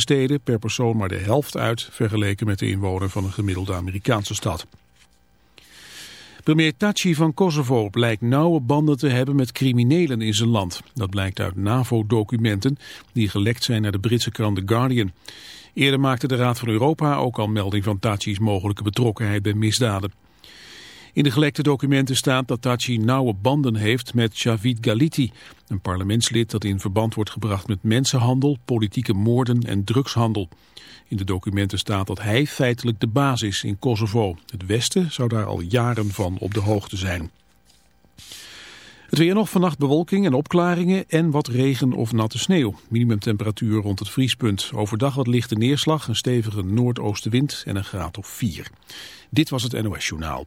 steden per persoon maar de helft uit vergeleken met de inwoner van een gemiddelde Amerikaanse stad. Premier Taci van Kosovo blijkt nauwe banden te hebben met criminelen in zijn land. Dat blijkt uit NAVO-documenten die gelekt zijn naar de Britse krant The Guardian. Eerder maakte de Raad van Europa ook al melding van Taci's mogelijke betrokkenheid bij misdaden. In de gelekte documenten staat dat Taci nauwe banden heeft met Javid Galiti, een parlementslid dat in verband wordt gebracht met mensenhandel, politieke moorden en drugshandel. In de documenten staat dat hij feitelijk de baas is in Kosovo. Het Westen zou daar al jaren van op de hoogte zijn. Het weer nog vannacht bewolking en opklaringen en wat regen of natte sneeuw. Minimumtemperatuur rond het vriespunt. Overdag wat lichte neerslag, een stevige noordoostenwind en een graad of 4. Dit was het NOS Journaal.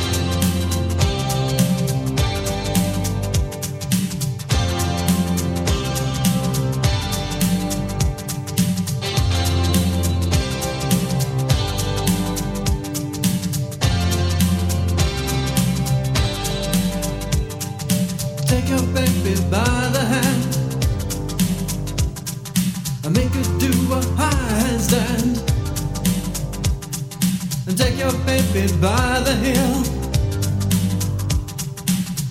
Baby by the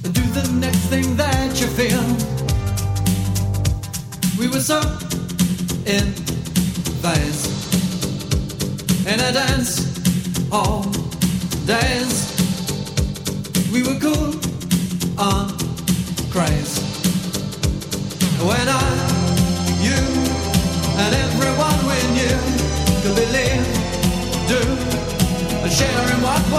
and do the next thing that you feel. We were so in phase in a dance all days. We were cool on craze. When I,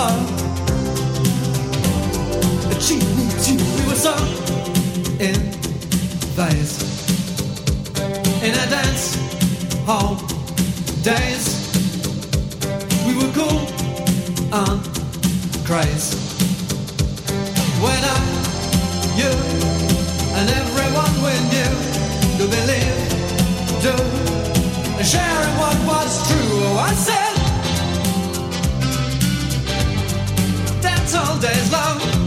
you need she needs you. We were so in phase in a dance hall days. We were cool on craze all days long.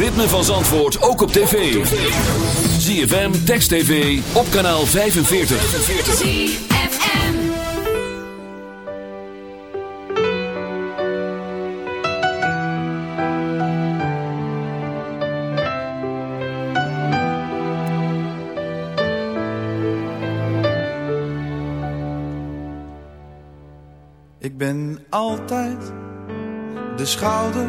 Ritme van Zandvoort ook op tv. ZFM, Text TV, op kanaal 45. ZFM. Ik ben altijd de schouder,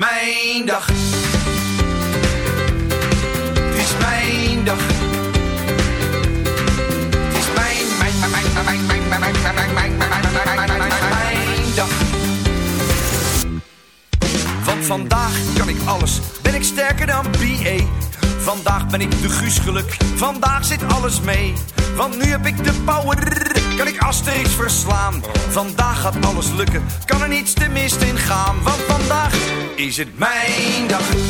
mijn dag. Het is mijn dag. Het is mijn, mijn, mijn, mijn, mijn, mijn, mijn, mijn, mijn, mijn, mijn, dag. Want vandaag kan ik alles, ben ik sterker dan BA. Vandaag ben ik de Guus geluk, vandaag zit alles mee. Want nu heb ik de power, kan ik Asterix verslaan. Vandaag gaat alles lukken, kan er niets te is het mijn dag.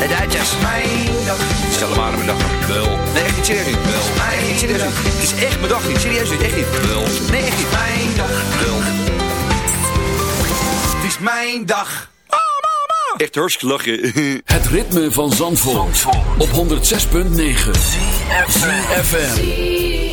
De Duitsers. Mijn dag, Stel hem aan mijn dag. Wel. nee echt niet serieus niet. Wel, mijn niet serieus niet. Het is echt mijn dag niet, serieus niet, echt niet. Wel. Nee, echt niet. Mijn dag. Wel. Het is mijn dag. Echt hartstikke lachen. Het ritme van Zandvoort. Op 106.9. FM.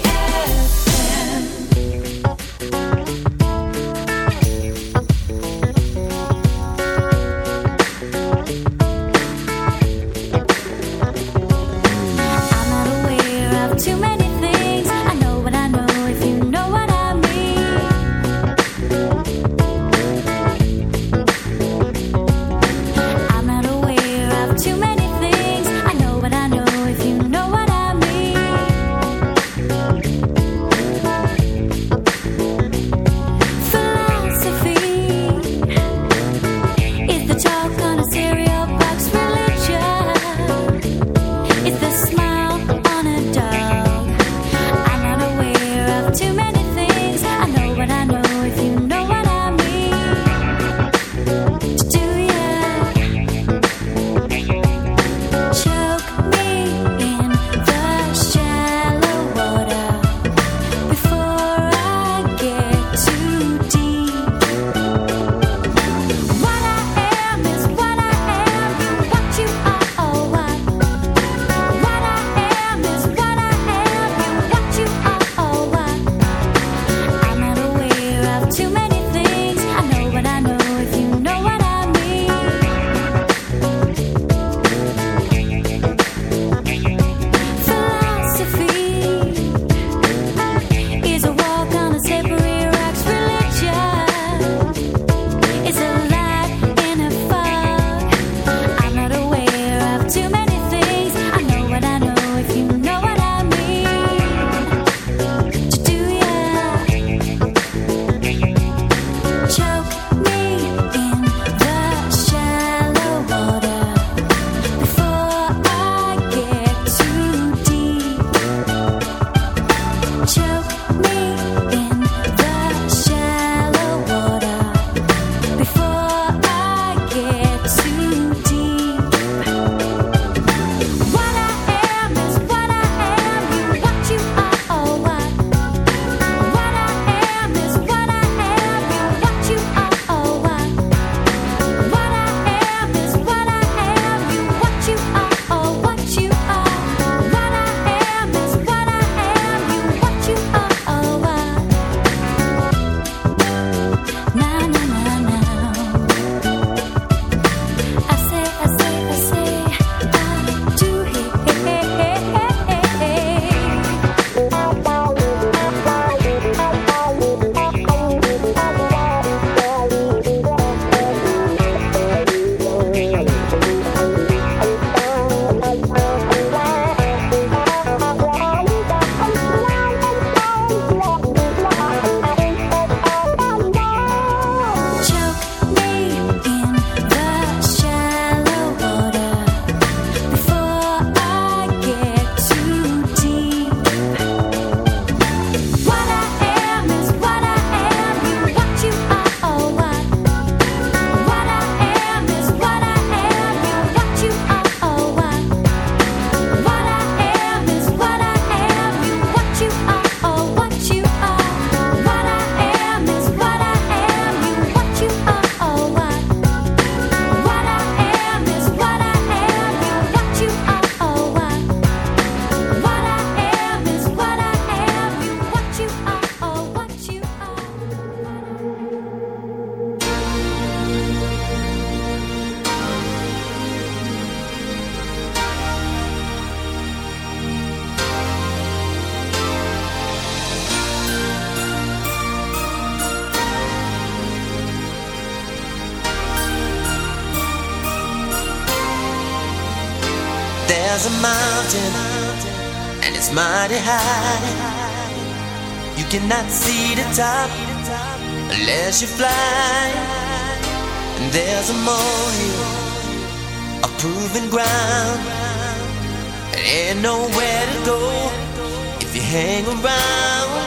High. You cannot see the top unless you fly. And there's a molehill, a proven ground. And ain't nowhere to go if you hang around.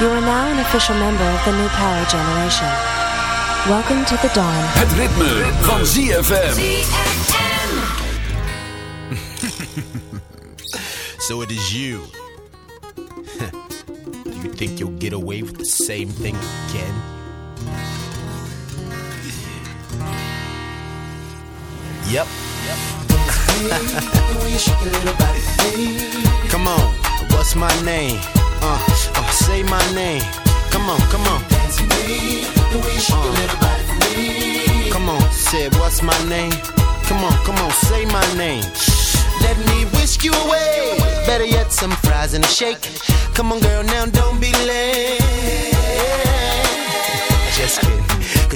You are now an official member of the New Power Generation. Welcome to the dawn. Het ritme van ZFM. So it is you. Do you think you'll get away with the same thing again? Yep. come on, what's my name? Uh, say my name. Come on, come on. Uh, come on, say what's my name? Come on, come on, say my name. Let me whisk you away. Better yet, some fries and a shake. Come on, girl, now don't be late. Just kidding.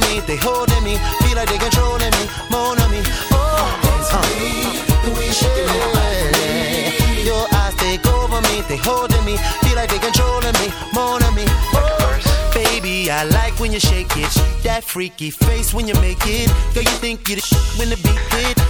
over me, they holding me, feel like they controlling me, more on me. Oh, uh. Your eyes take over me, they holding me, feel like they controlling me, more on me. Oh, baby, I like when you shake it, that freaky face when you make it. Girl, you think you the sh- when the beat hit.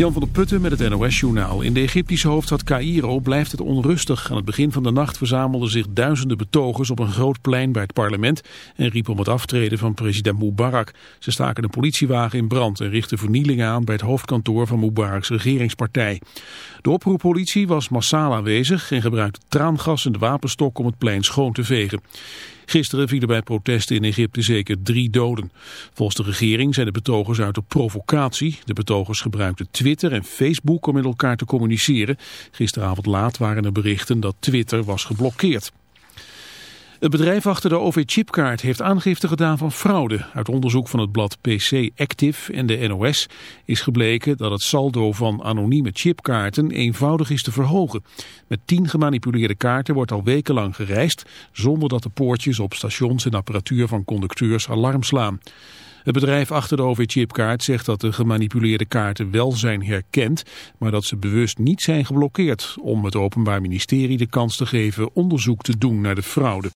Jan van der Putten met het NOS-journaal. In de Egyptische hoofdstad Cairo blijft het onrustig. Aan het begin van de nacht verzamelden zich duizenden betogers op een groot plein bij het parlement... en riepen om het aftreden van president Mubarak. Ze staken een politiewagen in brand en richtten vernielingen aan... bij het hoofdkantoor van Mubaraks regeringspartij. De oproeppolitie was massaal aanwezig en gebruikte traangas en de wapenstok om het plein schoon te vegen. Gisteren vielen bij protesten in Egypte zeker drie doden. Volgens de regering zijn de betogers uit op provocatie. De betogers gebruikten Twitter en Facebook om met elkaar te communiceren. Gisteravond laat waren er berichten dat Twitter was geblokkeerd. Het bedrijf achter de OV-chipkaart heeft aangifte gedaan van fraude. Uit onderzoek van het blad PC Active en de NOS is gebleken dat het saldo van anonieme chipkaarten eenvoudig is te verhogen. Met tien gemanipuleerde kaarten wordt al wekenlang gereisd zonder dat de poortjes op stations en apparatuur van conducteurs alarm slaan. Het bedrijf achter de OV-chipkaart zegt dat de gemanipuleerde kaarten wel zijn herkend, maar dat ze bewust niet zijn geblokkeerd om het Openbaar Ministerie de kans te geven onderzoek te doen naar de fraude.